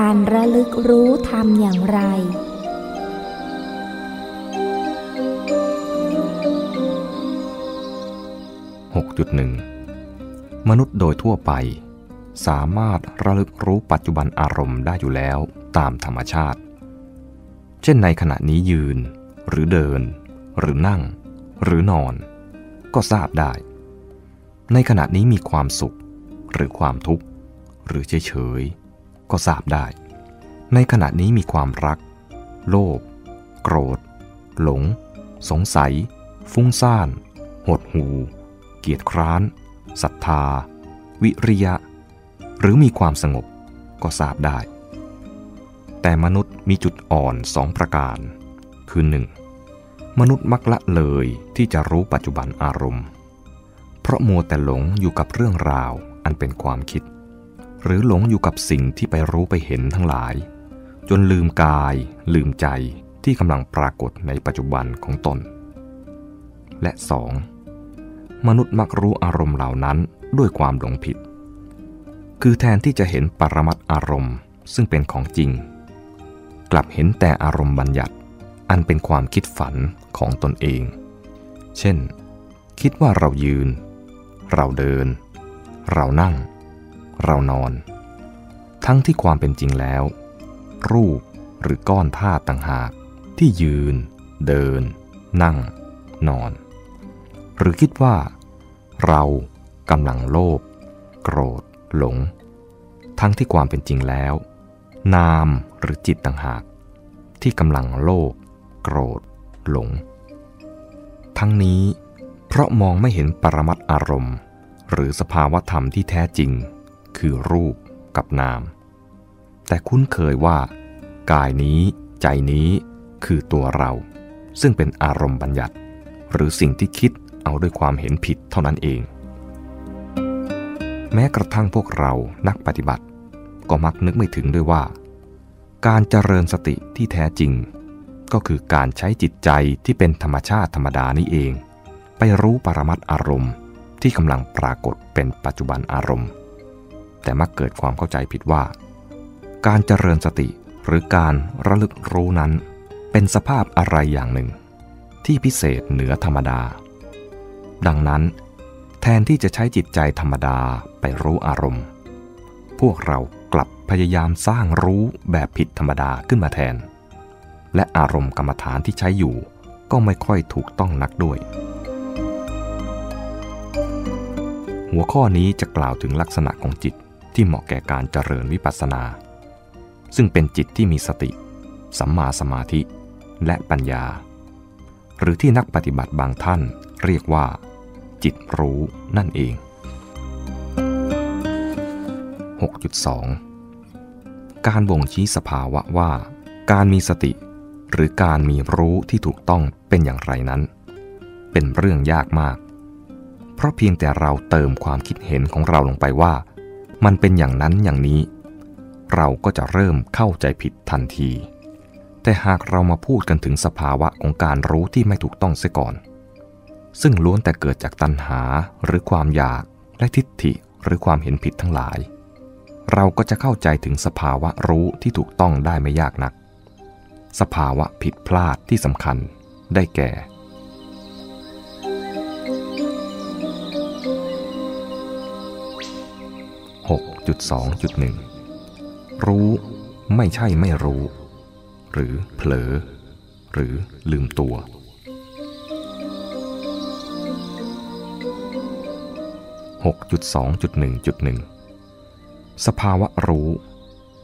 การระลึกรู้ทำอย่างไร 6.1 มนุษย์โดยทั่วไป สามารถระลึกรู้ปัจจุบันอารมณ์ได้อยู่แล้วตามธรรมชาติ เช่นในขณะนี้ยืน หรือเดิน หรือนั่ง หรือนอน ก็ทราบได้ ในขณะนี้มีความสุข หรือความทุกข์ หรือเฉยๆ ก็ทราบได้ ในขณะนี้มีความรัก โลภโกรธ หลง สงสัย ฟุ้งซ่าน หดหู เกียจคร้านศรัทธา วิริยะ หรือมีความสงบก็ทราบได้ แต่มนุษย์มีจุดอ่อนสองประการ คือ 1. มนุษย์มักละเลยที่จะรู้ปัจจุบันอารมณ์ เพราะมัวแต่หลงอยู่กับเรื่องราวอันเป็นความคิด หรือหลงอยู่กับสิ่งที่ไปรู้ไปเห็นทั้งหลาย จนลืมกายลืมใจที่กำลังปรากฏในปัจจุบันของตน และ 2. มนุษย์มักรู้อารมณ์เหล่านั้นด้วยความหลงผิด คือแทนที่จะเห็นปรมัตอารมณ์ซึ่งเป็นของจริง กลับเห็นแต่อารมณ์บัญญัติ อันเป็นความคิดฝันของตนเอง เช่น คิดว่าเรายืน เราเดิน เรานั่ง เรานอน ทั้งที่ความเป็นจริงแล้ว รูปหรือก้อนธาตุต่างหากที่ยืน เดิน นั่ง นอน หรือคิดว่า เรากำลังโลภโกรธ หลง ทั้งที่ความเป็นจริงแล้ว นามหรือจิตต่างหาก ที่กำลังโลภโกรธ หลง ทั้งนี้เพราะมองไม่เห็นปรมัตอารมณ์ หรือสภาวธรรมที่แท้จริง คือรูปกับนาม แต่คุ้นเคยว่า กายนี้ใจนี้คือตัวเรา ซึ่งเป็นอารมณ์บัญญัติ หรือสิ่งที่คิดเอาด้วยความเห็นผิดเท่านั้นเอง แม้กระทั่งพวกเรานักปฏิบัติ ก็มักนึกไม่ถึงด้วยว่า การเจริญสติที่แท้จริง ก็คือการใช้จิตใจที่เป็นธรรมชาติธรรมดานี่เอง ไปรู้ปรมัตอารมณ์ที่กำลังปรากฏเป็นปัจจุบันอารมณ์ แต่มักเกิดความเข้าใจผิดว่า การเจริญสติหรือการระลึกรู้นั้น เป็นสภาพอะไรอย่างหนึ่ง ที่พิเศษเหนือธรรมดา ดังนั้น แทนที่จะใช้จิตใจธรรมดาไปรู้อารมณ์ พวกเรากลับพยายามสร้างรู้แบบผิดธรรมดาขึ้นมาแทน และอารมณ์กรรมฐานที่ใช้อยู่ก็ไม่ค่อยถูกต้องนักด้วย หัวข้อนี้จะกล่าวถึงลักษณะของจิต ที่เหมาะแก่การเจริญวิปัสสนา ซึ่งเป็นจิตที่มีสติ สัมมาสมาธิ และปัญญา หรือที่นักปฏิบัติบางท่านเรียกว่า จิตรู้นั่นเอง 6.2 การบ่งชี้สภาวะว่า การมีสติ หรือการมีรู้ที่ถูกต้องเป็นอย่างไรนั้น เป็นเรื่องยากมาก เพราะเพียงแต่เราเติมความคิดเห็นของเราลงไปว่า มันเป็นอย่างนั้นอย่างนี้ เราก็จะเริ่มเข้าใจผิดทันที แต่หากเรามาพูดกันถึงสภาวะของการรู้ที่ไม่ถูกต้องเสียก่อน ซึ่งล้วนแต่เกิดจากตัณหาหรือความอยากและทิฏฐิหรือความเห็นผิดทั้งหลาย เราก็จะเข้าใจถึงสภาวะรู้ที่ถูกต้องได้ไม่ยากนัก สภาวะผิดพลาดที่สำคัญ ได้แก่ 6.2.1 รู้ไม่ใช่ไม่รู้ หรือเผลอ หรือลืมตัว 6.2.1.1 สภาวะรู้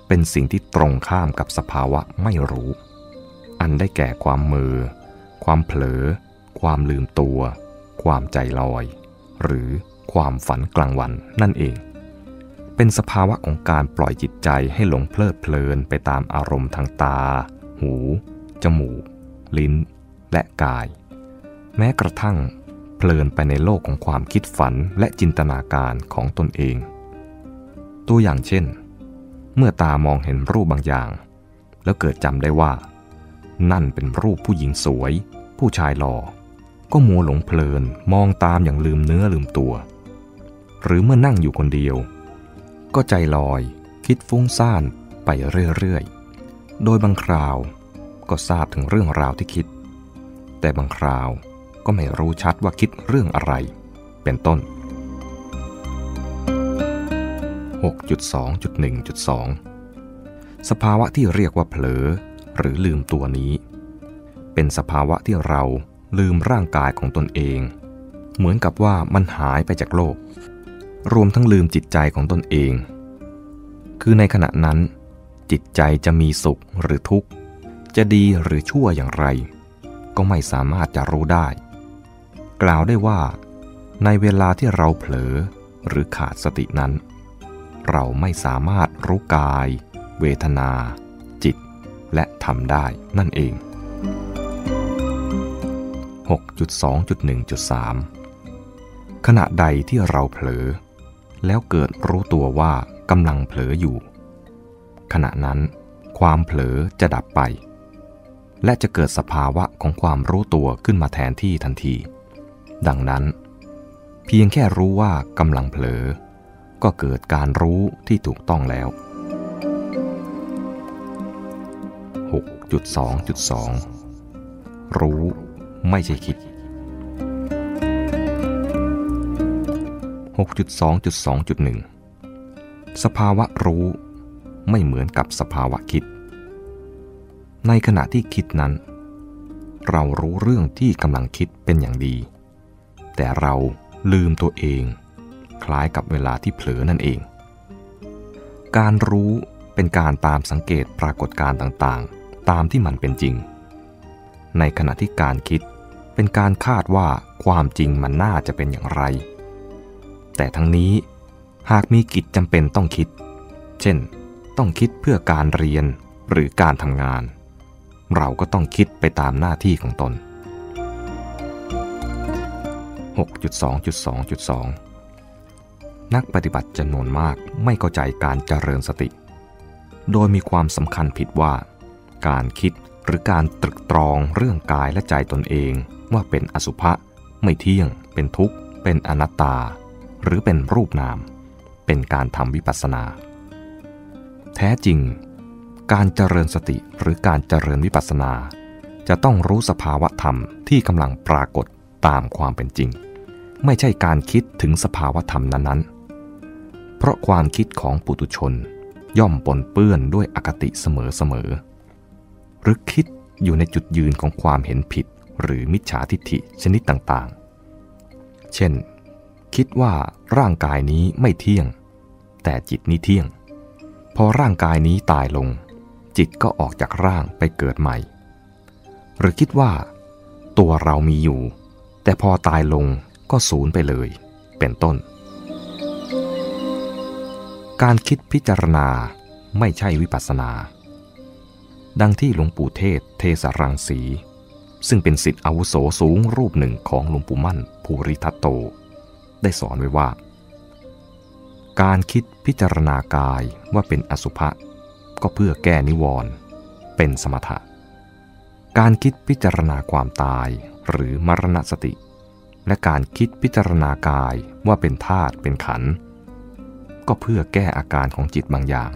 เป็นสิ่งที่ตรงข้ามกับสภาวะไม่รู้ อันได้แก่ความมือ ความเผลอ ความลืมตัว ความใจลอย หรือความฝันกลางวันนั่นเอง เป็นสภาวะของการปล่อยจิตใจให้หลงเพลิดเพลินไปตามอารมณ์ทางตา หู จมูก ลิ้น และกาย แม้กระทั่ง เพลินไปในโลกของความคิดฝันและจินตนาการของตนเอง ตัวอย่างเช่น เมื่อตามองเห็นรูปบางอย่าง แล้วเกิดจำได้ว่า นั่นเป็นรูปผู้หญิงสวย ผู้ชายหล่อ ก็มัวหลงเพลินมองตามอย่างลืมเนื้อลืมตัว หรือเมื่อนั่งอยู่คนเดียว ก็ใจลอย คิดฟุ้งซ่านไปเรื่อยๆ โดยบางคราวก็ทราบถึงเรื่องราวที่คิด แต่บางคราวก็ไม่รู้ชัดว่าคิดเรื่องอะไร เป็นต้น 6.2.1.2 สภาวะที่เรียกว่าเผลอ หรือลืมตัวนี้ เป็นสภาวะที่เราลืมร่างกายของตนเอง เหมือนกับว่ามันหายไปจากโลก รวมทั้งลืมจิตใจของตนเอง คือในขณะนั้น จิตใจจะมีสุขหรือทุกข์ จะดีหรือชั่วอย่างไร ก็ไม่สามารถจะรู้ได้ กล่าวได้ว่า ในเวลาที่เราเผลอหรือขาดสตินั้น เราไม่สามารถรู้กาย เวทนา จิต และทำได้นั่นเอง 6.2.1.3 ขณะใดที่เราเผลอ แล้วเกิดรู้ตัวว่ากำลังเผลออยู่ ขณะนั้นความเผลอจะดับไป และจะเกิดสภาวะของความรู้ตัวขึ้นมาแทนที่ทันที ดังนั้น เพียงแค่รู้ว่ากำลังเผลอ ก็เกิดการรู้ที่ถูกต้องแล้ว 6.2.2 รู้ไม่ใช่คิด 6.2.2.1 สภาวะรู้ไม่เหมือนกับสภาวะคิด ในขณะที่คิดนั้น เรารู้เรื่องที่กำลังคิดเป็นอย่างดี แต่เราลืมตัวเอง คล้ายกับเวลาที่เผลอนั่นเอง การรู้เป็นการตามสังเกตปรากฏการณ์ต่างๆ ตามที่มันเป็นจริง ในขณะที่การคิดเป็นการคาดว่าความจริงมันน่าจะเป็นอย่างไร แต่ทั้งนี้หากมีกิจจำเป็นต้องคิด เช่น ต้องคิดเพื่อการเรียนหรือการทำงาน เราก็ต้องคิดไปตามหน้าที่ของตน 6.2.2.2 นักปฏิบัติจำนวนมากไม่เข้าใจการเจริญสติ โดยมีความสำคัญผิดว่า การคิดหรือการตรึกตรองเรื่องกายและใจตนเองว่าเป็นอสุภะไม่เที่ยง เป็นทุกข์ เป็นอนัตตา หรือเป็นรูปนาม เป็นการทำวิปัสสนา แท้จริง การเจริญสติหรือการเจริญวิปัสสนา จะต้องรู้สภาวะธรรมที่กำลังปรากฏตามความเป็นจริง ไม่ใช่การคิดถึงสภาวะธรรมนั้นๆ เพราะความคิดของปุถุชนย่อมปนเปื้อนด้วยอคติเสมอๆหรือคิดอยู่ในจุดยืนของความเห็นผิดหรือมิจฉาทิฏฐิชนิดต่างๆ เช่น คิดว่าร่างกายนี้ไม่เที่ยง แต่จิตนี้เที่ยง พอร่างกายนี้ตายลง จิตก็ออกจากร่างไปเกิดใหม่ หรือคิดว่า ตัวเรามีอยู่ แต่พอตายลงก็สูญไปเลย เป็นต้น การคิดพิจารณาไม่ใช่วิปัสสนา ดังที่หลวงปู่เทศเทสรังสี ซึ่งเป็นสิทธิอาวุโสสูงรูปหนึ่งของหลวงปู่มั่นภูริทัตโต ได้สอนไว้ว่า การคิดพิจารณากายว่าเป็นอสุภะก็เพื่อแก้นิวรณ์เป็นสมถะ การคิดพิจารณาความตายหรือมรณสติ และการคิดพิจารณากายว่าเป็นธาตุเป็นขัน ก็เพื่อแก้อาการของจิตบางอย่าง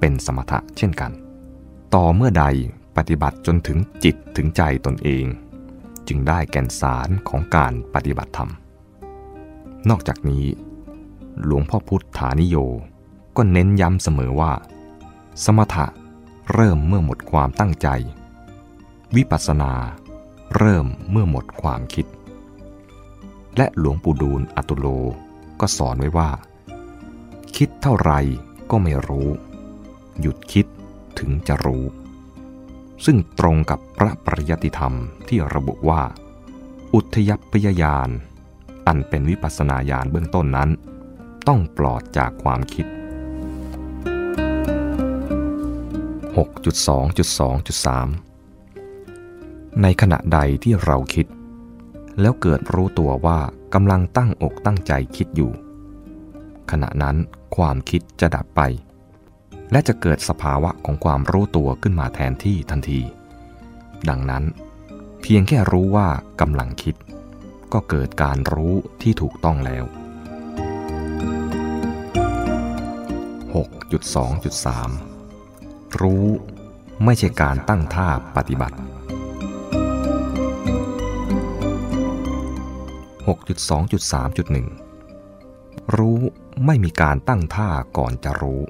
เป็นสมถะเช่นกัน ต่อเมื่อใดปฏิบัติจนถึงจิตถึงใจตนเอง จึงได้แก่นสารของการปฏิบัติธรรม นอกจากนี้ หลวงพ่อพุทธานิโยก็เน้นย้ำเสมอว่า สมถะเริ่มเมื่อหมดความตั้งใจ วิปัสสนาเริ่มเมื่อหมดความคิด และหลวงปู่ดูลอตุโลก็สอนไว้ว่า คิดเท่าไรก็ไม่รู้ หยุดคิดถึงจะรู้ ซึ่งตรงกับพระปริยติธรรมที่ระบุว่า อุทยพยายาน อันเป็นวิปัสนาญาณเบื้องต้นนั้น ต้องปลอดจากความคิด 6.2.2.3 ในขณะใดที่เราคิด แล้วเกิดรู้ตัวว่ากำลังตั้งอกตั้งใจคิดอยู่ ขณะนั้นความคิดจะดับไป และจะเกิดสภาวะของความรู้ตัวขึ้นมาแทนที่ทันที ดังนั้น เพียงแค่รู้ว่ากำลังคิด ก็เกิดการรู้ที่ถูกต้องแล้ว 6.2.3 รู้ไม่ใช่การตั้งท่าปฏิบัติ 6.2.3.1 รู้ไม่มีการตั้งท่าก่อนจะรู้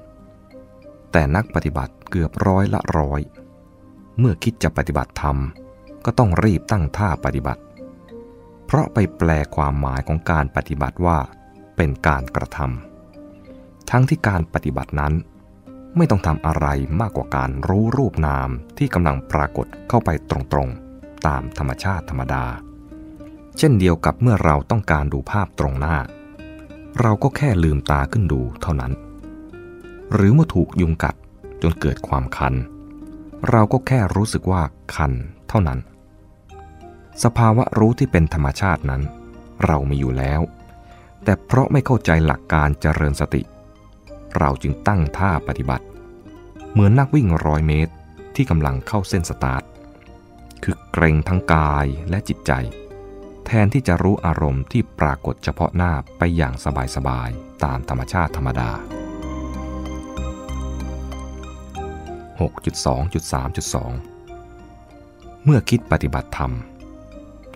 แต่นักปฏิบัติเกือบร้อยละร้อย เมื่อคิดจะปฏิบัติธรรมก็ต้องรีบตั้งท่าปฏิบัติ เพราะไปแปลความหมายของการปฏิบัติว่า เป็นการกระทำทั้งที่การปฏิบัตินั้น ไม่ต้องทำอะไรมากกว่าการรู้รูปนามที่กำลังปรากฏเข้าไปตรงๆ ตามธรรมชาติธรรมดา เช่นเดียวกับเมื่อเราต้องการดูภาพตรงหน้า เราก็แค่ลืมตาขึ้นดูเท่านั้น หรือเมื่อถูกยุงกัดจนเกิดความคัน เราก็แค่รู้สึกว่าคันเท่านั้น สภาวะรู้ที่เป็นธรรมชาตินั้น เรามีอยู่แล้ว แต่เพราะไม่เข้าใจหลักการเจริญสติ เราจึงตั้งท่าปฏิบัติ เหมือนนักวิ่งร้อยเมตรที่กำลังเข้าเส้นสตาร์ทคือเกรงทั้งกายและจิตใจ แทนที่จะรู้อารมณ์ที่ปรากฏเฉพาะหน้าไปอย่างสบายๆตามธรรมชาติธรรมดา 6.2.3.2 เมื่อคิดปฏิบัติธรรม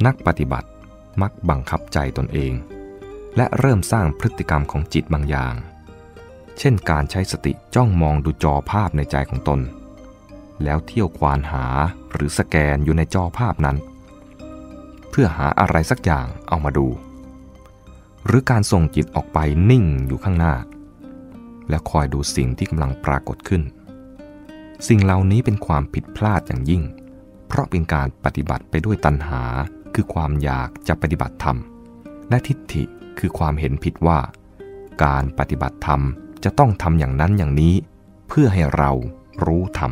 นักปฏิบัติมักบังคับใจตนเอง และเริ่มสร้างพฤติกรรมของจิตบางอย่าง เช่นการใช้สติจ้องมองดูจอภาพในใจของตน แล้วเที่ยวควานหาหรือสแกนอยู่ในจอภาพนั้น เพื่อหาอะไรสักอย่างเอามาดู หรือการส่งจิตออกไปนิ่งอยู่ข้างหน้า และคอยดูสิ่งที่กำลังปรากฏขึ้น สิ่งเหล่านี้เป็นความผิดพลาดอย่างยิ่ง เพราะเป็นการปฏิบัติไปด้วยตัณหา คือความอยากจะปฏิบัติธรรม และทิฏฐิคือความเห็นผิดว่า การปฏิบัติธรรมจะต้องทำอย่างนั้นอย่างนี้ เพื่อให้เรารู้ธรรม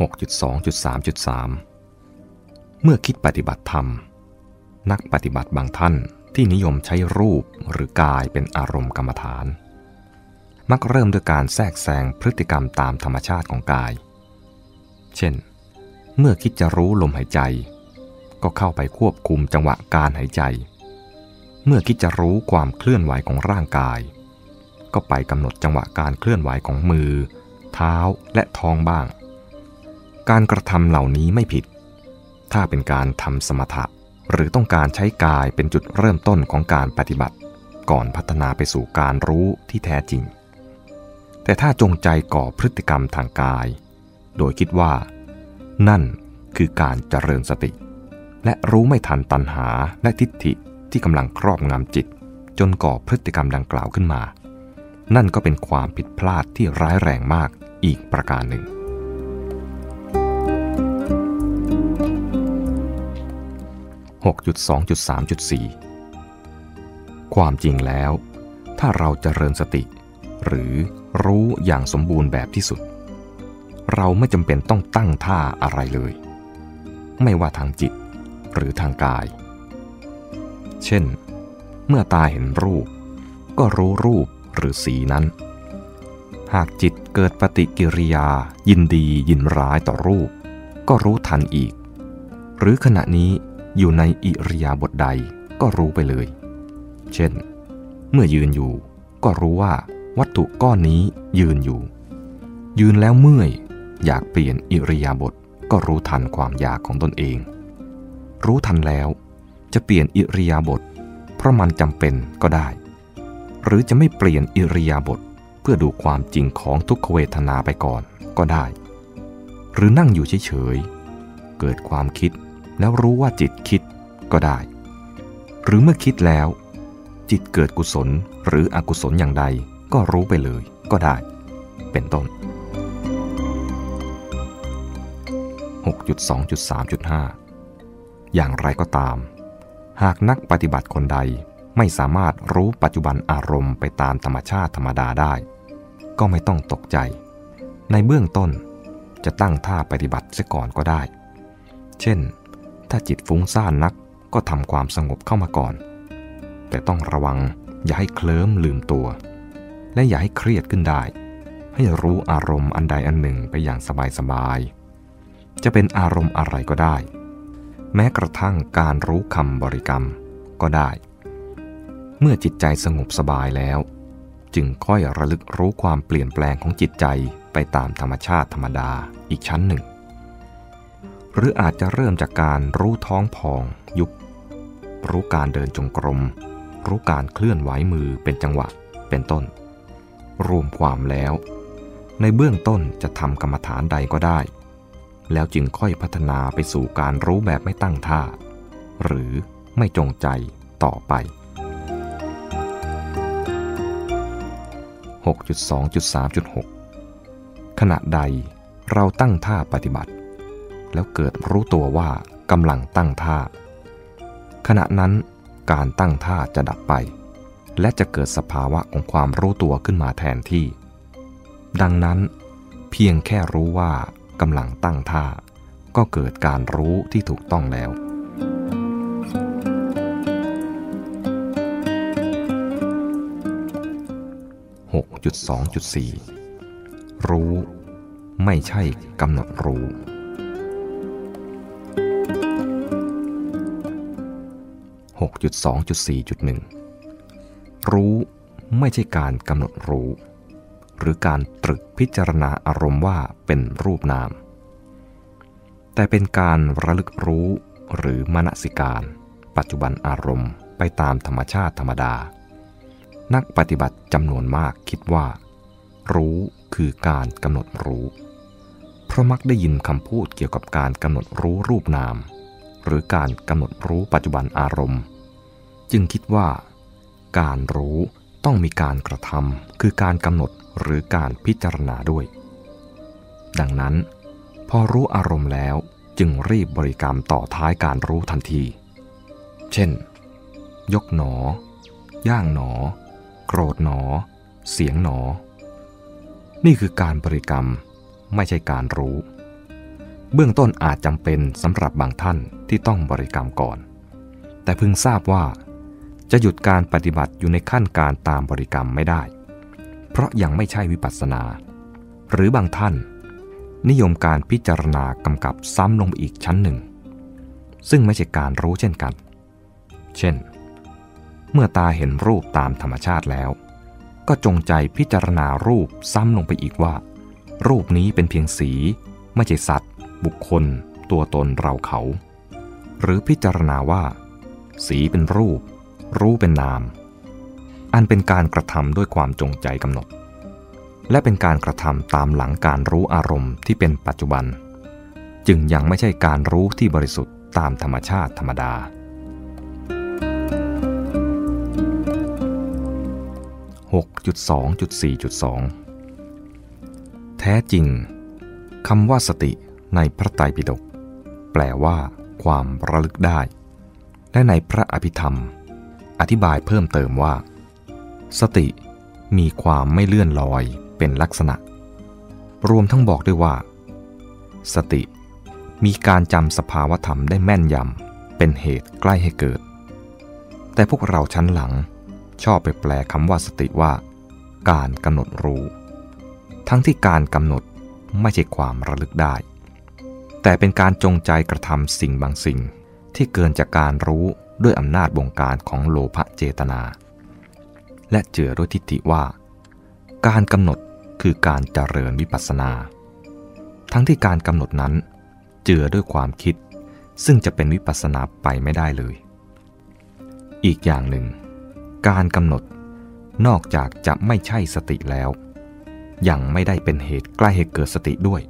6.2.3.3 เมื่อคิดปฏิบัติธรรม นักปฏิบัติบางท่านที่นิยมใช้รูปหรือกายเป็นอารมณ์กรรมฐาน มักเริ่มด้วยการแทรกแซงพฤติกรรมตามธรรมชาติของกาย เช่น เมื่อคิดจะรู้ลมหายใจ ก็เข้าไปควบคุมจังหวะการหายใจ เมื่อคิดจะรู้ความเคลื่อนไหวของร่างกาย ก็ไปกำหนดจังหวะการเคลื่อนไหวของมือ เท้าและท้องบ้าง การกระทำเหล่านี้ไม่ผิด ถ้าเป็นการทำสมถะหรือต้องการใช้กายเป็นจุดเริ่มต้นของการปฏิบัติ ก่อนพัฒนาไปสู่การรู้ที่แท้จริง แต่ถ้าจงใจก่อพฤติกรรมทางกาย โดยคิดว่า นั่นคือการเจริญสติ และรู้ไม่ทันตัณหาและทิฏฐิที่กำลังครอบงำจิต จนก่อพฤติกรรมดังกล่าวขึ้นมา นั่นก็เป็นความผิดพลาดที่ร้ายแรงมากอีกประการหนึ่ง 6.2.3.4 ความจริงแล้ว ถ้าเราจเจริญสติ หรือรู้อย่างสมบูรณ์แบบที่สุด เราไม่จำเป็นต้องตั้งท่าอะไรเลย ไม่ว่าทางจิตหรือทางกาย เช่น เมื่อตาเห็นรูป ก็รู้รูปหรือสีนั้น หากจิตเกิดปฏิกิริยา ยินดียินร้ายต่อรูป ก็รู้ทันอีก หรือขณะนี้อยู่ในอิริยาบถใดก็รู้ไปเลย เช่น เมื่อยืนอยู่ ก็รู้ว่าวัตถุก้อนนี้ยืนอยู่ ยืนแล้วเมื่อย อยากเปลี่ยนอิริยาบถก็รู้ทันความอยากของตนเอง รู้ทันแล้วจะเปลี่ยนอิริยาบถเพราะมันจำเป็นก็ได้ หรือจะไม่เปลี่ยนอิริยาบถเพื่อดูความจริงของทุกขเวทนาไปก่อนก็ได้ หรือนั่งอยู่เฉยๆเกิดความคิดแล้วรู้ว่าจิตคิดก็ได้ หรือเมื่อคิดแล้ว จิตเกิดกุศลหรืออกุศลอย่างใดก็รู้ไปเลยก็ได้ เป็นต้น 6.2.3.5 อย่างไรก็ตาม หากนักปฏิบัติคนใดไม่สามารถรู้ปัจจุบันอารมณ์ไปตามธรรมชาติธรรมดาได้ ก็ไม่ต้องตกใจ ในเบื้องต้นจะตั้งท่าปฏิบัติเสียก่อนก็ได้ เช่น ถ้าจิตฟุ้งซ่านนักก็ทำความสงบเข้ามาก่อน แต่ต้องระวังอย่าให้เคลิ้มลืมตัว และอย่าให้เครียดขึ้นได้ ให้รู้อารมณ์อันใดอันหนึ่งไปอย่างสบายๆ จะเป็นอารมณ์อะไรก็ได้ แม้กระทั่งการรู้คำบริกรรมก็ได้ เมื่อจิตใจสงบสบายแล้ว จึงค่อยระลึกรู้ความเปลี่ยนแปลงของจิตใจไปตามธรรมชาติธรรมดาอีกชั้นหนึ่ง หรืออาจจะเริ่มจากการรู้ท้องพองยุบ รู้การเดินจงกรม รู้การเคลื่อนไหวมือเป็นจังหวะเป็นต้น รวมความแล้ว ในเบื้องต้นจะทำกรรมฐานใดก็ได้ แล้วจึงค่อยพัฒนาไปสู่การรู้แบบไม่ตั้งท่า หรือไม่จงใจต่อไป 6.2.3.6 ขณะใดเราตั้งท่าปฏิบัติ แล้วเกิดรู้ตัวว่ากำลังตั้งท่า ขณะนั้นการตั้งท่าจะดับไป และจะเกิดสภาวะของความรู้ตัวขึ้นมาแทนที่ ดังนั้น เพียงแค่รู้ว่า กำลังตั้งท่า ก็เกิดการรู้ที่ถูกต้องแล้ว 6.2.4 รู้ ไม่ใช่กำหนดรู้ 6.2.4.1 รู้ไม่ใช่การกำหนดรู้ หรือการตรึกพิจารณาอารมณ์ว่าเป็นรูปนาม แต่เป็นการระลึกรู้หรือมนสิการ ปัจจุบันอารมณ์ไปตามธรรมชาติธรรมดา นักปฏิบัติจำนวนมากคิดว่า รู้คือการกำหนดรู้ เพราะมักได้ยินคำพูดเกี่ยวกับการกำหนดรู้รูปนาม หรือการกำหนดรู้ปัจจุบันอารมณ์ จึงคิดว่า การรู้ต้องมีการกระทำคือการกำหนด หรือการพิจารณาด้วย ดังนั้น พอรู้อารมณ์แล้วจึงรีบบริกรรมต่อท้ายการรู้ทันที เช่น ยกหนอ ย่างหนอ โกรธหนอ เสียงหนอ นี่คือการบริกรรมไม่ใช่การรู้ เบื้องต้นอาจจำเป็นสำหรับบางท่านที่ต้องบริกรรมก่อน แต่พึงทราบว่า จะหยุดการปฏิบัติอยู่ในขั้นการตามบริกรรมไม่ได้ เพราะยังไม่ใช่วิปัสสนา หรือบางท่าน นิยมการพิจารณากำกับซ้ำลงไปอีกชั้นหนึ่ง ซึ่งไม่ใช่การรู้เช่นกัน เช่น เมื่อตาเห็นรูปตามธรรมชาติแล้ว ก็จงใจพิจารณารูปซ้ำลงไปอีกว่า รูปนี้เป็นเพียงสี ไม่ใช่สัตว์ บุคคล ตัวตนเราเขา หรือพิจารณาว่า สีเป็นรูป รู้เป็นนาม อันเป็นการกระทำด้วยความจงใจกำหนด และเป็นการกระทำตามหลังการรู้อารมณ์ที่เป็นปัจจุบัน จึงยังไม่ใช่การรู้ที่บริสุทธิ์ตามธรรมชาติธรรมดา 6.2.4.2 แท้จริงคำว่าสติในพระไตรปิฎกแปลว่า ความระลึกได้ และในพระอภิธรรม อธิบายเพิ่มเติมว่า สติมีความไม่เลื่อนลอยเป็นลักษณะ รวมทั้งบอกด้วยว่า สติมีการจำสภาวธรรมได้แม่นยำเป็นเหตุใกล้ให้เกิด แต่พวกเราชั้นหลังชอบไปแปลคำว่าสติว่า การกำหนดรู้ ทั้งที่การกำหนดไม่ใช่ความระลึกได้ แต่เป็นการจงใจกระทำสิ่งบางสิ่งที่เกินจากการรู้ด้วยอำนาจบงการของโลภเจตนา และเจือด้วยทิฏฐิว่า การกำหนดคือการเจริญวิปัสสนา ทั้งที่การกำหนดนั้น เจือด้วยความคิด ซึ่งจะเป็นวิปัสสนาไปไม่ได้เลย อีกอย่างหนึ่ง การกำหนดนอกจากจะไม่ใช่สติแล้ว ยังไม่ได้เป็นเหตุใกล้ให้เกิดสติด้วย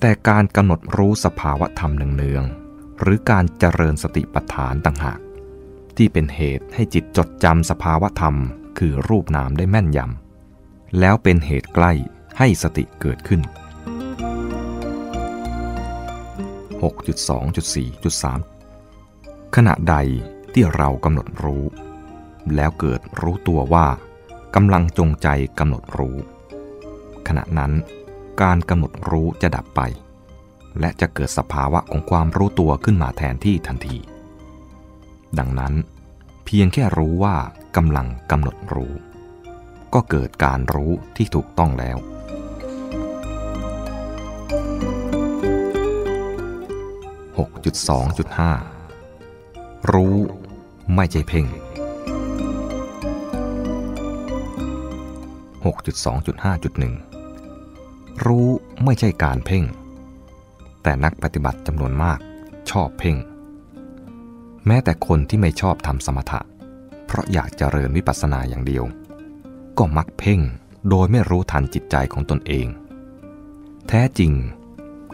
แต่การกำหนดรู้สภาวะธรรมเนืองๆหรือการเจริญสติปัฏฐานต่างหาก ที่เป็นเหตุให้จิตจดจำสภาวะธรรม คือรูปนามได้แม่นยำแล้วเป็นเหตุใกล้ให้สติเกิดขึ้น 6.2.4.3 ขณะใดที่เรากำหนดรู้ แล้วเกิดรู้ตัวว่ากำลังจงใจกำหนดรู้ ขณะนั้นการกำหนดรู้จะดับไป และจะเกิดสภาวะของความรู้ตัวขึ้นมาแทนที่ทันที ดังนั้น เพียงแค่รู้ว่า กำลังกำหนดรู้ ก็เกิดการรู้ที่ถูกต้องแล้ว 6.2.5 รู้ไม่ใช่เพ่ง 6.2.5.1 รู้ไม่ใช่การเพ่ง แต่นักปฏิบัติจำนวนมากชอบเพ่ง แม้แต่คนที่ไม่ชอบทำสมถะ ราะอยากเจริญวิปัสสนาอย่างเดียว ก็มักเพ่งโดยไม่รู้ทันจิตใจของตนเอง แท้จริง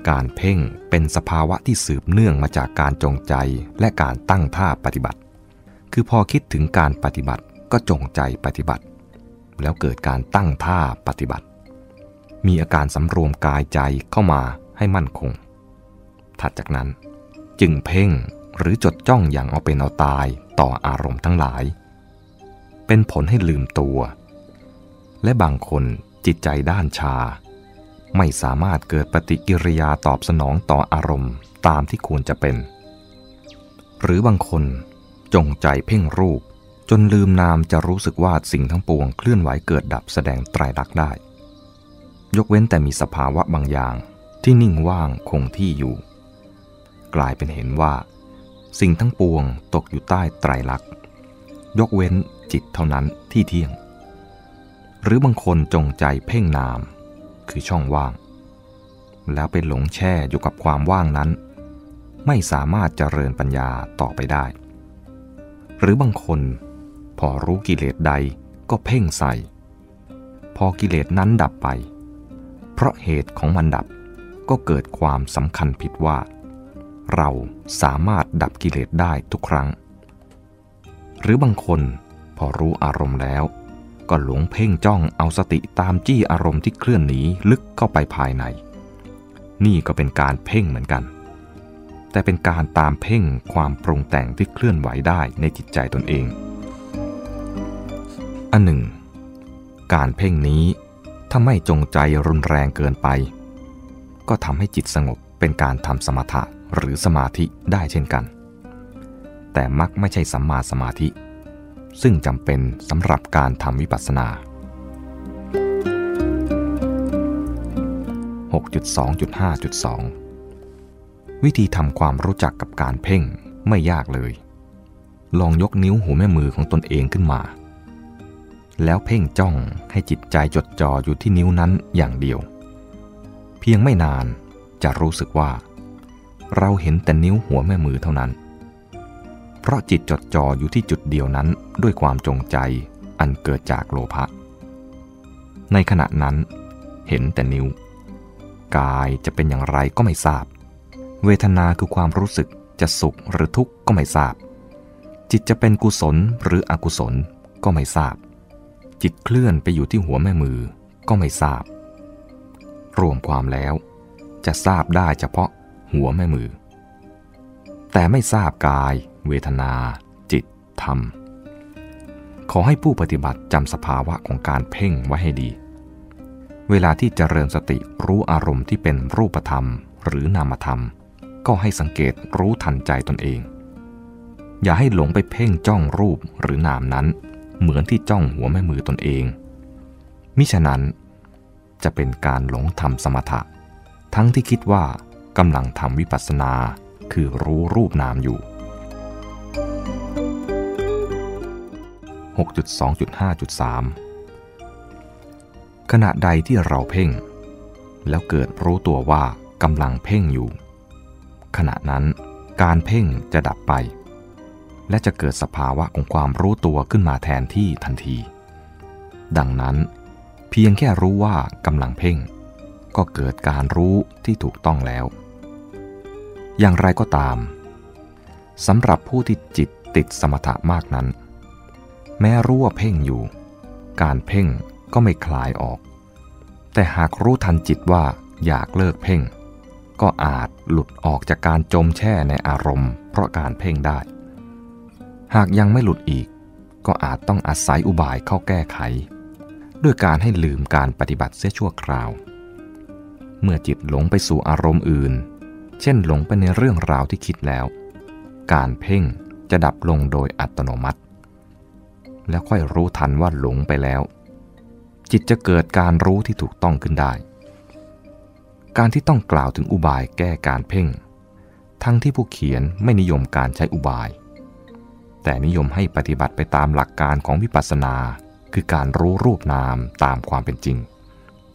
การเพ่งเป็นสภาวะที่สืบเนื่องมาจากการจงใจและการตั้งท่าปฏิบัติ คือพอคิดถึงการปฏิบัติก็จงใจปฏิบัติ แล้วเกิดการตั้งท่าปฏิบัติ มีอาการสำรวมกายใจเข้ามาให้มั่นคง ถัดจากนั้น จึงเพ่งหรือจดจ้องอย่างเอาเป็นเอาตายต่ออารมณ์ทั้งหลาย เป็นผลให้ลืมตัว และบางคนจิตใจด้านชา ไม่สามารถเกิดปฏิกิริยาตอบสนองต่ออารมณ์ตามที่ควรจะเป็น หรือบางคนจงใจเพ่งรูป จนลืมนามจะรู้สึกว่าสิ่งทั้งปวงเคลื่อนไหวเกิดดับแสดงไตรลักษณ์ได้ ยกเว้นแต่มีสภาวะบางอย่างที่นิ่งว่างคงที่อยู่ กลายเป็นเห็นว่า สิ่งทั้งปวงตกอยู่ใต้ไตรลักษณ์ ยกเว้น จิตเท่านั้นที่เที่ยง หรือบางคนจงใจเพ่งนาม คือช่องว่าง แล้วไปหลงแช่อยู่กับความว่างนั้น ไม่สามารถเจริญปัญญาต่อไปได้ หรือบางคนพอรู้กิเลสใดก็เพ่งใส่ พอกิเลสนั้นดับไป เพราะเหตุของมันดับก็เกิดความสำคัญผิดว่า เราสามารถดับกิเลสได้ทุกครั้ง หรือบางคน อรู้อารมณ์แล้ว ก็หลงเพ่งจ้องเอาสติตามจี้อารมณ์ที่เคลื่อนหนีลึกเข้าไปภายใน นี่ก็เป็นการเพ่งเหมือนกัน แต่เป็นการตามเพ่งความปรุงแต่งที่เคลื่อนไหวได้ในจิตใจตนเอง อันหนึ่ง การเพ่งนี้ถ้าไม่จงใจรุนแรงเกินไป ก็ทำให้จิตสงบเป็นการทำสมถะหรือสมาธิได้เช่นกัน แต่มักไม่ใช่สัมมาสมาธิ ซึ่งจำเป็นสำหรับการทำวิปัสสนา 6.2.5.2 วิธีทำความรู้จักกับการเพ่งไม่ยากเลย ลองยกนิ้วหัวแม่มือของตนเองขึ้นมา แล้วเพ่งจ้องให้จิตใจจดจ่ออยู่ที่นิ้วนั้นอย่างเดียว เพียงไม่นานจะรู้สึกว่า เราเห็นแต่นิ้วหัวแม่มือเท่านั้น เพราะจิตจดจ่ออยู่ที่จุดเดียวนั้นด้วยความจงใจอันเกิดจากโลภะ ในขณะนั้นเห็นแต่นิ้ว กายจะเป็นอย่างไรก็ไม่ทราบ เวทนาคือความรู้สึกจะสุขหรือทุกข์ก็ไม่ทราบ จิตจะเป็นกุศลหรืออกุศลก็ไม่ทราบ จิตเคลื่อนไปอยู่ที่หัวแม่มือก็ไม่ทราบ รวมความแล้ว จะทราบได้เฉพาะหัวแม่มือ แต่ไม่ทราบกาย เวทนา จิต ธรรม ขอให้ผู้ปฏิบัติจำสภาวะของการเพ่งไว้ให้ดี เวลาที่เจริญสติรู้อารมณ์ที่เป็นรูปธรรมหรือนามธรรม ก็ให้สังเกตรู้ทันใจตนเอง อย่าให้หลงไปเพ่งจ้องรูปหรือนามนั้น เหมือนที่จ้องหัวแม่มือตนเอง มิฉะนั้นจะเป็นการหลงทำสมถะ ทั้งที่คิดว่ากำลังทำวิปัสสนาคือรู้รูปนามอยู่ 6.2.5.3 ขณะใดที่เราเพ่ง แล้วเกิดรู้ตัวว่ากำลังเพ่งอยู่ ขณะนั้นการเพ่งจะดับไป และจะเกิดสภาวะของความรู้ตัวขึ้นมาแทนที่ทันที ดังนั้น เพียงแค่รู้ว่ากำลังเพ่ง ก็เกิดการรู้ที่ถูกต้องแล้ว อย่างไรก็ตามสำหรับผู้ที่จิตติดสมถะมากนั้น แม้รู้ว่าเพ่งอยู่ การเพ่งก็ไม่คลายออก แต่หากรู้ทันจิตว่าอยากเลิกเพ่ง ก็อาจหลุดออกจากการจมแช่ในอารมณ์ เพราะการเพ่งได้ หากยังไม่หลุดอีก ก็อาจต้องอาศัยอุบายเข้าแก้ไข ด้วยการให้ลืมการปฏิบัติเสียชั่วคราว เมื่อจิตหลงไปสู่อารมณ์อื่น เช่นหลงไปในเรื่องราวที่คิดแล้ว การเพ่งจะดับลงโดยอัตโนมัติ แล้วค่อยรู้ทันว่าหลงไปแล้ว จิตจะเกิดการรู้ที่ถูกต้องขึ้นได้ การที่ต้องกล่าวถึงอุบายแก้การเพ่ง ทั้งที่ผู้เขียนไม่นิยมการใช้อุบาย แต่นิยมให้ปฏิบัติไปตามหลักการของวิปัสสนา คือการรู้รูปนามตามความเป็นจริง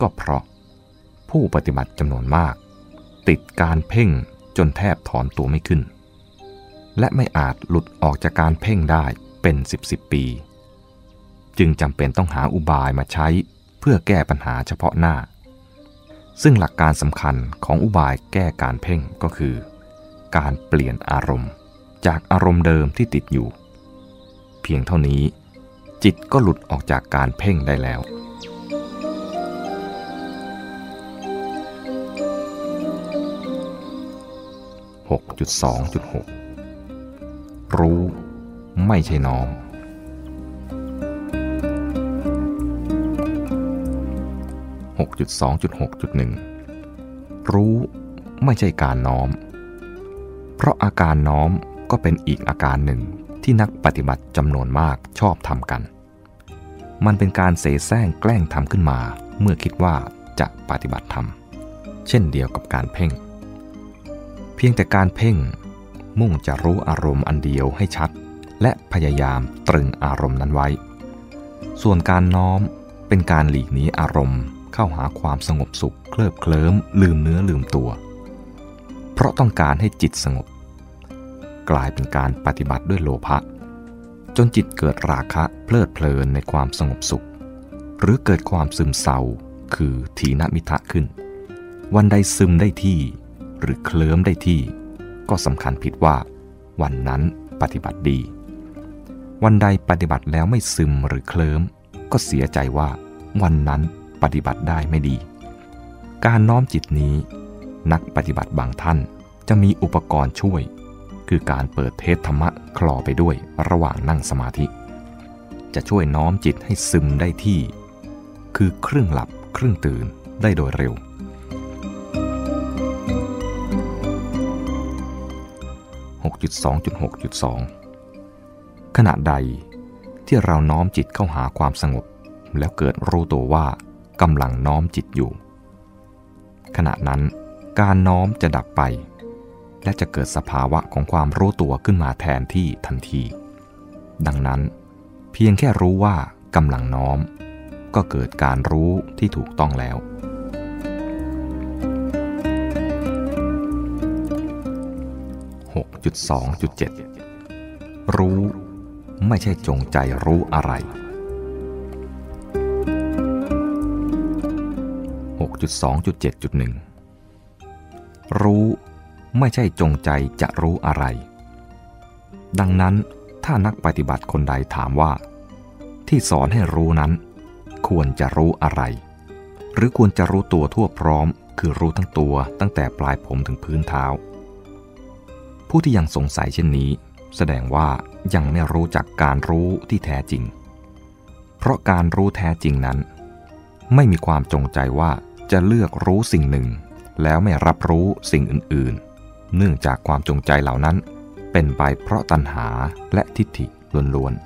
ก็เพราะผู้ปฏิบัติจำนวนมาก ติดการเพ่งจนแทบถอนตัวไม่ขึ้น และไม่อาจหลุดออกจากการเพ่งได้เป็นสิบสิบปี จึงจำเป็นต้องหาอุบายมาใช้เพื่อแก้ปัญหาเฉพาะหน้า ซึ่งหลักการสำคัญของอุบายแก้การเพ่งก็คือ การเปลี่ยนอารมณ์ จากอารมณ์เดิมที่ติดอยู่ เพียงเท่านี้ จิตก็หลุดออกจากการเพ่งได้แล้ว6.2.6 รู้ไม่ใช่น้อม 6.2.6.1 รู้ไม่ใช่การน้อม เพราะอาการน้อมก็เป็นอีกอาการหนึ่งที่นักปฏิบัติจำนวนมากชอบทำกัน มันเป็นการเสแสร้งแกล้งทำขึ้นมาเมื่อคิดว่าจะปฏิบัติธรรม เช่นเดียวกับการเพ่ง เพียงแต่การเพ่ง มุ่งจะรู้อารมณ์อันเดียวให้ชัด และพยายามตรึงอารมณ์นั้นไว้ ส่วนการน้อมเป็นการหลีกหนีอารมณ์ เข้าหาความสงบสุข เคลิบเคลิ้มลืมเนื้อลืมตัว เพราะต้องการให้จิตสงบ กลายเป็นการปฏิบัติด้วยโลภะจนจิตเกิดราคะเพลิดเพลินในความสงบสุข หรือเกิดความซึมเศร้าคือทีนมิทะขึ้น วันใดซึมได้ที่ หรือเคลิ้มได้ที่ ก็สำคัญผิดว่า วันนั้นปฏิบัติดี วันใดปฏิบัติแล้วไม่ซึมหรือเคลิ้มก็เสียใจว่าวันนั้น ปฏิบัติได้ไม่ดี การน้อมจิตนี้ นักปฏิบัติบางท่านจะมีอุปกรณ์ช่วย คือการเปิดเทศธรรมะคลอไปด้วยระหว่างนั่งสมาธิ จะช่วยน้อมจิตให้ซึมได้ที่ คือครึ่งหลับครึ่งตื่นได้โดยเร็ว 6.2.6.2 ขณะใดที่เราน้อมจิตเข้าหาความสงบ แล้วเกิดรู้ตัวว่า กำลังน้อมจิตอยู่ ขณะนั้นการน้อมจะดับไป และจะเกิดสภาวะของความรู้ตัวขึ้นมาแทนที่ทันที ดังนั้น เพียงแค่รู้ว่ากำลังน้อม ก็เกิดการรู้ที่ถูกต้องแล้ว 6.2.7 รู้ไม่ใช่จงใจรู้อะไร 6.2.7.1 รู้ไม่ใช่จงใจจะรู้อะไร ดังนั้นถ้านักปฏิบัติคนใดถามว่า ที่สอนให้รู้นั้น ควรจะรู้อะไร หรือควรจะรู้ตัวทั่วพร้อม คือรู้ทั้งตัวตั้งแต่ปลายผมถึงพื้นเท้า ผู้ที่ยังสงสัยเช่นนี้ แสดงว่ายังไม่รู้จักการรู้ที่แท้จริง เพราะการรู้แท้จริงนั้น ไม่มีความจงใจว่า จะเลือกรู้สิ่งหนึ่ง แล้วไม่รับรู้สิ่งอื่นๆ เนื่องจากความจงใจเหล่านั้น เป็นไปเพราะตัณหาและทิฏฐิล้วนๆ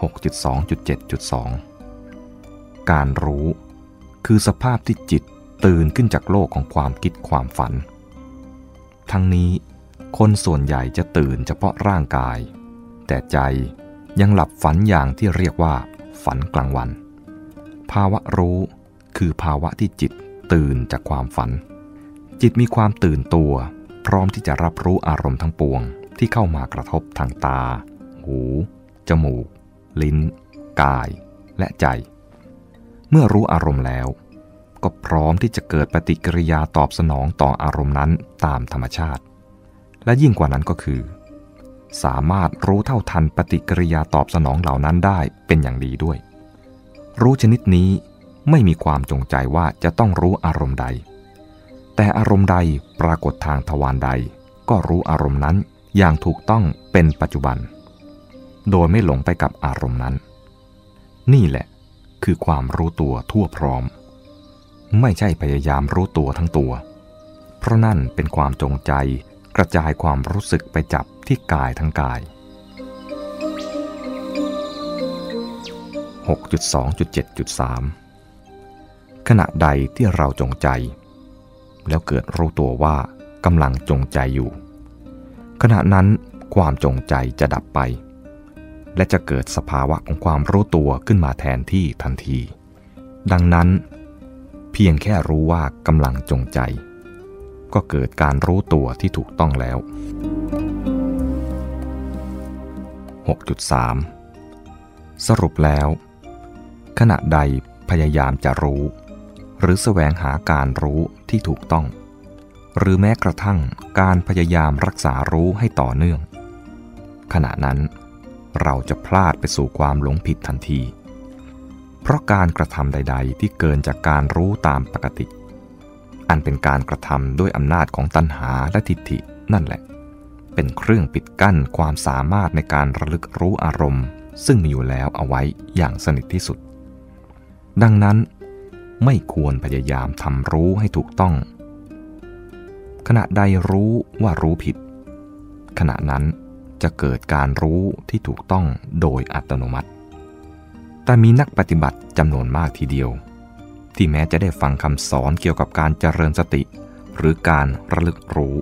6.2.7.2 การรู้ คือสภาพที่จิตตื่นขึ้นจากโลกของความคิดความฝัน ทั้งนี้คนส่วนใหญ่จะตื่นเฉพาะร่างกาย แต่ใจยังหลับฝันอย่างที่เรียกว่า ฝันกลางวัน ภาวะรู้คือภาวะที่จิตตื่นจากความฝัน จิตมีความตื่นตัว พร้อมที่จะรับรู้อารมณ์ทั้งปวง ที่เข้ามากระทบทางตา หู จมูก ลิ้น กาย และใจ เมื่อรู้อารมณ์แล้ว ก็พร้อมที่จะเกิดปฏิกิริยาตอบสนองต่ออารมณ์นั้นตามธรรมชาติ และยิ่งกว่านั้นก็คือ สามารถรู้เท่าทันปฏิกิริยาตอบสนองเหล่านั้นได้เป็นอย่างดีด้วย รู้ชนิดนี้ไม่มีความจงใจว่าจะต้องรู้อารมณ์ใด แต่อารมณ์ใดปรากฏทางทวารใด ก็รู้อารมณ์นั้นอย่างถูกต้องเป็นปัจจุบัน โดยไม่หลงไปกับอารมณ์นั้น นี่แหละคือความรู้ตัวทั่วพร้อม ไม่ใช่พยายามรู้ตัวทั้งตัว เพราะนั่นเป็นความจงใจกระจายความรู้สึกไปจับที่กายทั้งกาย 6.2.7.3 ขณะใดที่เราจงใจ แล้วเกิดรู้ตัวว่ากำลังจงใจอยู่ ขณะนั้นความจงใจจะดับไป และจะเกิดสภาวะของความรู้ตัวขึ้นมาแทนที่ทันที ดังนั้น เพียงแค่รู้ว่ากำลังจงใจ ก็เกิดการรู้ตัวที่ถูกต้องแล้ว 6.3 สรุปแล้ว ขณะใดพยายามจะรู้ หรือแสวงหาการรู้ที่ถูกต้อง หรือแม้กระทั่งการพยายามรักษารู้ให้ต่อเนื่อง ขณะนั้นเราจะพลาดไปสู่ความหลงผิดทันที เพราะการกระทำใด ๆ ที่เกินจากการรู้ตามปกติ อันเป็นการกระทำด้วยอำนาจของตัณหาและทิฏฐินั่นแหละ เป็นเครื่องปิดกั้นความสามารถในการระลึกรู้อารมณ์ ซึ่งมีอยู่แล้วเอาไว้อย่างสนิทที่สุด ดังนั้นไม่ควรพยายามทำรู้ให้ถูกต้อง ขณะใดรู้ว่ารู้ผิด ขณะนั้นจะเกิดการรู้ที่ถูกต้องโดยอัตโนมัติ แต่มีนักปฏิบัติจำนวนมากทีเดียว ที่แม้จะได้ฟังคำสอนเกี่ยวกับการเจริญสติ หรือการระลึกรู้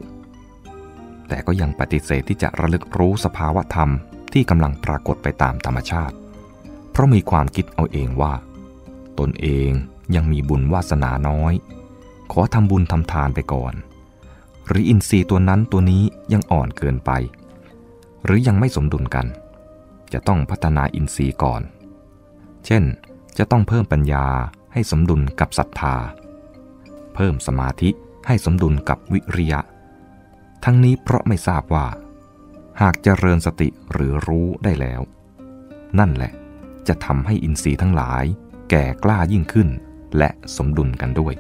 แต่ก็ยังปฏิเสธที่จะระลึกรู้สภาวะธรรมที่กำลังปรากฏไปตามธรรมชาติ เพราะมีความคิดเอาเองว่า ตนเองยังมีบุญวาสนาน้อย ขอทำบุญทำทานไปก่อน หรืออินทรีย์ตัวนั้นตัวนี้ยังอ่อนเกินไป หรือยังไม่สมดุลกัน จะต้องพัฒนาอินทรีย์ก่อน เช่น จะต้องเพิ่มปัญญาให้สมดุลกับศรัทธา เพิ่มสมาธิให้สมดุลกับวิริยะ ทั้งนี้เพราะไม่ทราบว่า หากจเจริญสติหรือรู้ได้แล้ว นั่นแหละจะทำให้อินทรีย์ทั้งหลาย แก่กล้ายิ่งขึ้น และสมดุลกันด้วย